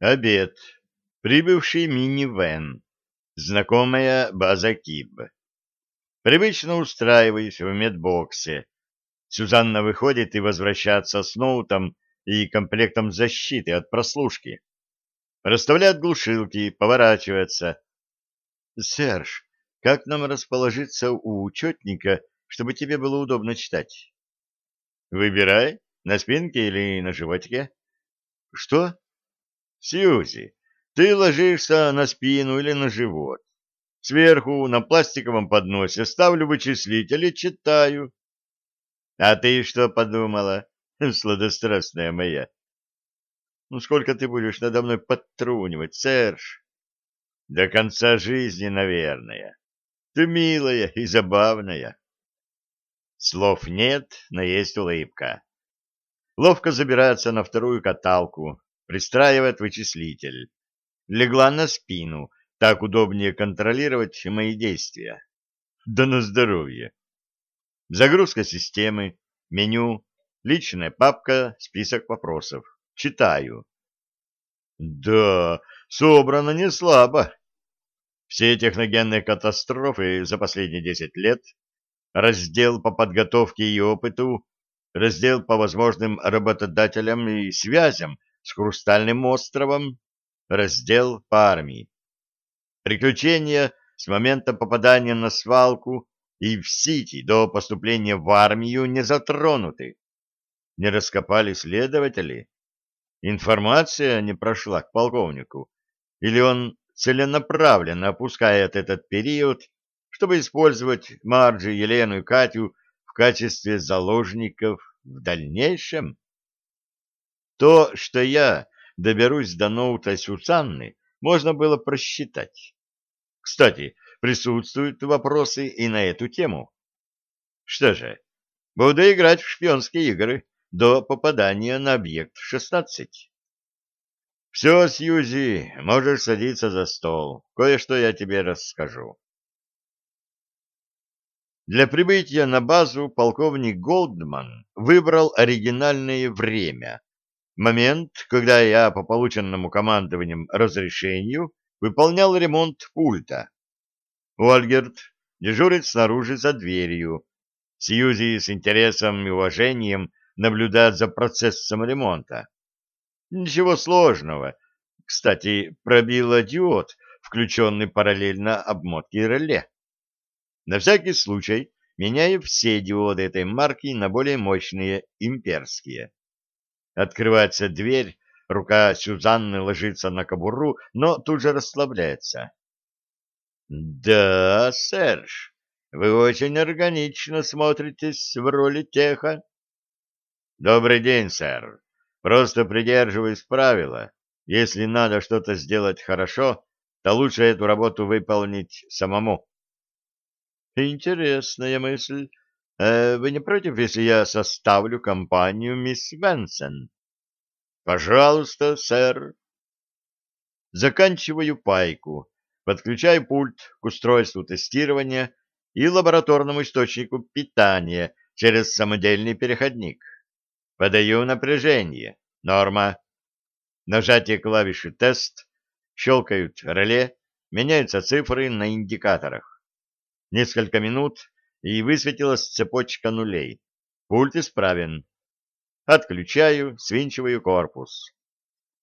Обед. Прибывший мини-вен. Знакомая база КИБ. Привычно устраиваюсь в медбоксе. Сюзанна выходит и возвращается с ноутом и комплектом защиты от прослушки. Расставляет глушилки, поворачивается. «Серж, как нам расположиться у учетника, чтобы тебе было удобно читать?» «Выбирай, на спинке или на животике». «Что?» «Сьюзи, ты ложишься на спину или на живот. Сверху на пластиковом подносе ставлю вычислитель и читаю». «А ты что подумала, сладострастная моя?» «Ну сколько ты будешь надо мной подтрунивать, Серж?» «До конца жизни, наверное. Ты милая и забавная». Слов нет, но есть улыбка. Ловко забирается на вторую каталку, пристраивает вычислитель. Легла на спину, так удобнее контролировать мои действия. Да на здоровье. Загрузка системы, меню, личная папка, список вопросов. Читаю. Да, собрано не слабо. Все техногенные катастрофы за последние десять лет — раздел по подготовке и опыту, раздел по возможным работодателям и связям с Хрустальным островом, раздел по армии. Приключения с момента попадания на свалку и в Сити до поступления в армию не затронуты. Не раскопали следователи. Информация не прошла к полковнику. Или он целенаправленно опускает этот период чтобы использовать Марджи, Елену и Катю в качестве заложников в дальнейшем? То, что я доберусь до ноута Сюсанны, можно было просчитать. Кстати, присутствуют вопросы и на эту тему. Что же, буду играть в шпионские игры до попадания на объект 16. Все, Сьюзи, можешь садиться за стол. Кое-что я тебе расскажу. Для прибытия на базу полковник Голдман выбрал оригинальное время. Момент, когда я по полученному командованием разрешению выполнял ремонт пульта. Уальгерт дежурит снаружи за дверью. Сьюзи с интересом и уважением наблюдает за процессом ремонта. Ничего сложного. Кстати, пробила диод, включенный параллельно обмотке реле. На всякий случай меняю все диоды этой марки на более мощные имперские. Открывается дверь, рука Сюзанны ложится на кобуру, но тут же расслабляется. — Да, Серж, вы очень органично смотритесь в роли теха. — Добрый день, сэр. Просто придерживаюсь правила. Если надо что-то сделать хорошо, то лучше эту работу выполнить самому. Интересная мысль. Э, вы не против, если я составлю компанию мисс Венсен? Пожалуйста, сэр. Заканчиваю пайку, подключаю пульт к устройству тестирования и лабораторному источнику питания через самодельный переходник. Подаю напряжение. Норма. Нажатие клавиши «Тест», щелкают реле, меняются цифры на индикаторах. Несколько минут, и высветилась цепочка нулей. Пульт исправен. Отключаю, свинчиваю корпус.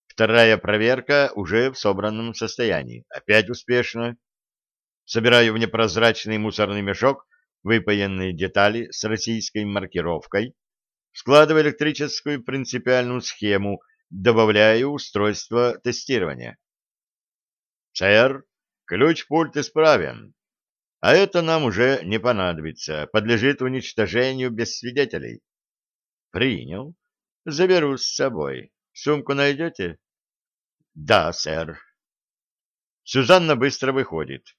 Вторая проверка уже в собранном состоянии. Опять успешно. Собираю в непрозрачный мусорный мешок выпаянные детали с российской маркировкой. Складываю электрическую принципиальную схему, добавляю устройство тестирования. Сэр, ключ-пульт исправен. А это нам уже не понадобится, подлежит уничтожению без свидетелей. Принял. Заберу с собой. Сумку найдете? Да, сэр. Сюзанна быстро выходит.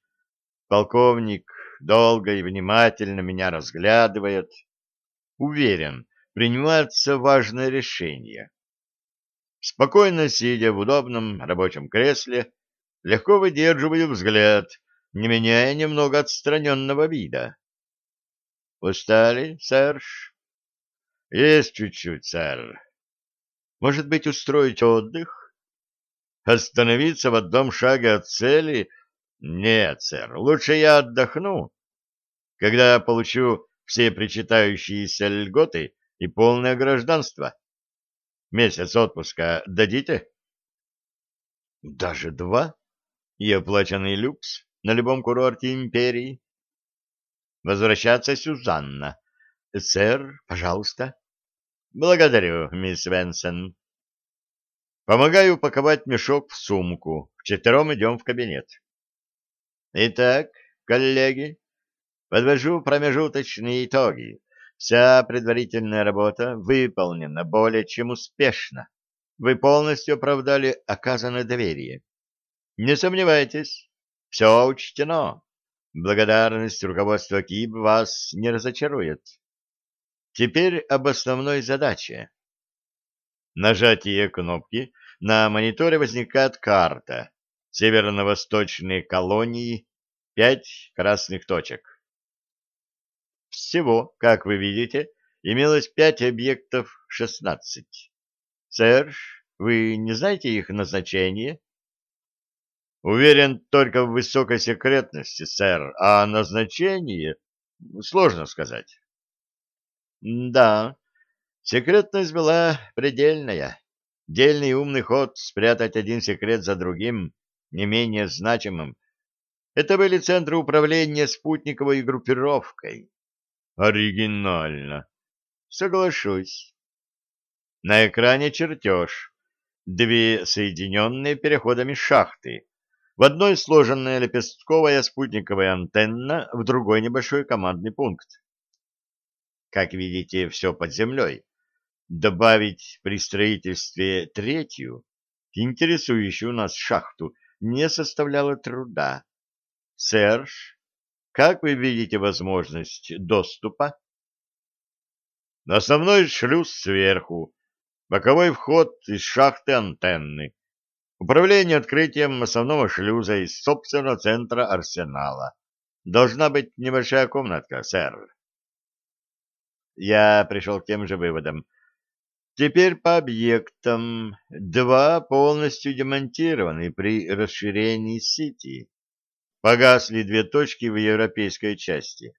Полковник долго и внимательно меня разглядывает. Уверен, принимается важное решение. Спокойно сидя в удобном рабочем кресле, легко выдерживаю взгляд не меняя немного отстраненного вида. — Устали, Серж? — Есть чуть-чуть, сэр. — Может быть, устроить отдых? Остановиться в одном шаге от цели? Нет, сэр, лучше я отдохну, когда получу все причитающиеся льготы и полное гражданство. Месяц отпуска дадите? Даже два? И оплаченный люкс на любом курорте империи? Возвращаться Сюзанна. Сэр, пожалуйста. Благодарю, мисс Венсен. Помогаю упаковать мешок в сумку. Вчетвером идем в кабинет. Итак, коллеги, подвожу промежуточные итоги. Вся предварительная работа выполнена более чем успешно. Вы полностью оправдали оказанное доверие. Не сомневайтесь, все учтено. Благодарность руководства КИБ вас не разочарует. Теперь об основной задаче. Нажатие кнопки, на мониторе возникает карта. Северно-восточные колонии, пять красных точек. Всего, как вы видите, имелось пять объектов, шестнадцать. Серж, вы не знаете их назначение? Уверен только в высокой секретности, сэр, а назначение сложно сказать. Да, секретность была предельная. Дельный умный ход спрятать один секрет за другим, не менее значимым. Это были центры управления спутниковой группировкой. Оригинально. Соглашусь. На экране чертеж. Две соединенные переходами шахты. В одной сложенная лепестковая спутниковая антенна, в другой небольшой командный пункт. Как видите, все под землей. Добавить при строительстве третью, интересующую нас шахту, не составляло труда. Серж, как вы видите возможность доступа? Основной шлюз сверху, боковой вход из шахты антенны, управление открытием основного шлюза из собственного центра арсенала. Должна быть небольшая комнатка, сэр. Я пришел к тем же выводам. Теперь по объектам. Два полностью демонтированы при расширении сети. Погасли две точки в европейской части.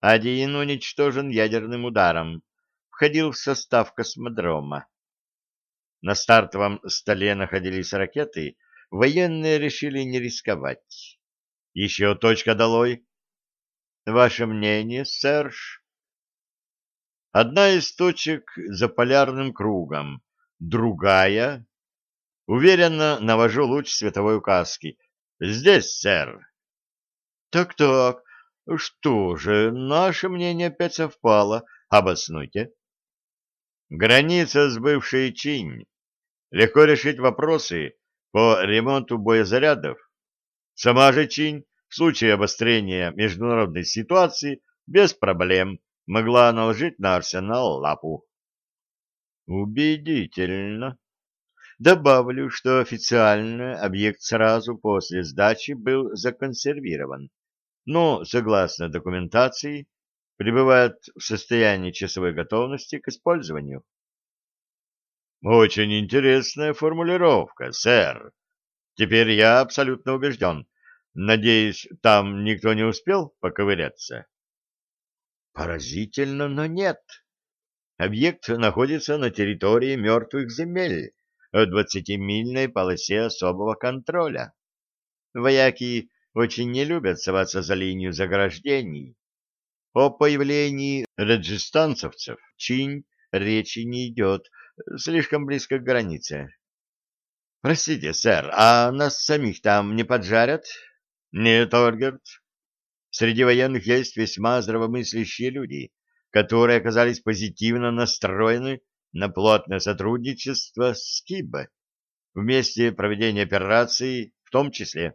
Один уничтожен ядерным ударом. Входил в состав космодрома. На стартовом столе находились ракеты. Военные решили не рисковать. Еще точка долой. Ваше мнение, Серж? Одна из точек за полярным кругом, другая... Уверенно навожу луч световой указки. Здесь, сэр. Так-так, что же, наше мнение опять совпало. Обоснуйте. Граница с бывшей Чинь. Легко решить вопросы по ремонту боезарядов. Сама же Чинь в случае обострения международной ситуации без проблем могла наложить на арсенал лапу. Убедительно. Добавлю, что официально объект сразу после сдачи был законсервирован, но, согласно документации, пребывает в состоянии часовой готовности к использованию. Очень интересная формулировка, сэр. Теперь я абсолютно убежден. Надеюсь, там никто не успел поковыряться? Поразительно, но нет. Объект находится на территории мертвых земель, в двадцатимильной полосе особого контроля. Вояки очень не любят соваться за линию заграждений. О появлении раджистанцевцев чинь речи не идет, слишком близко к границе. Простите, сэр, а нас самих там не поджарят? Нет, Оргерт. Среди военных есть весьма здравомыслящие люди, которые оказались позитивно настроены на плотное сотрудничество с КИБ вместе проведения операции в том числе.